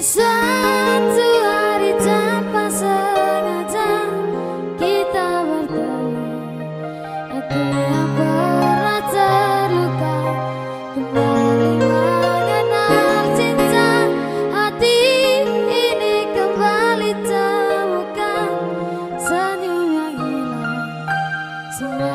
suatu hari tanpa sengaja kita bertemu. Aku yang pernah terluka. Kembali mengenal cinta. Hati ini kembali temukan senyum yang hilang.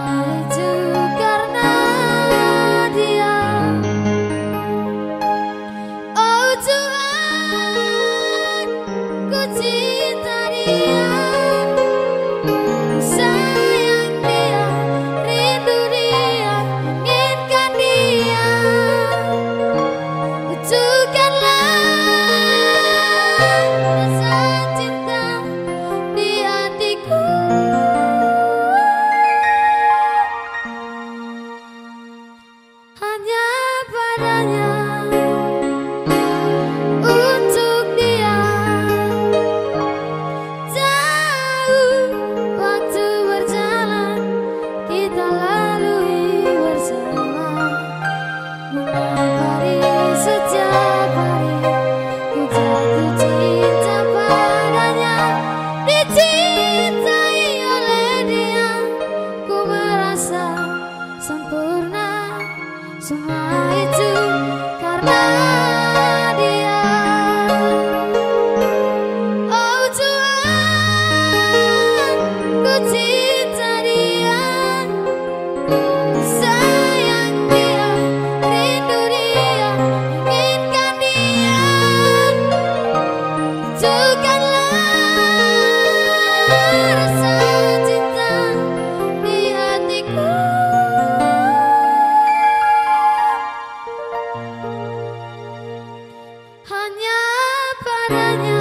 我的眼。So I do caranya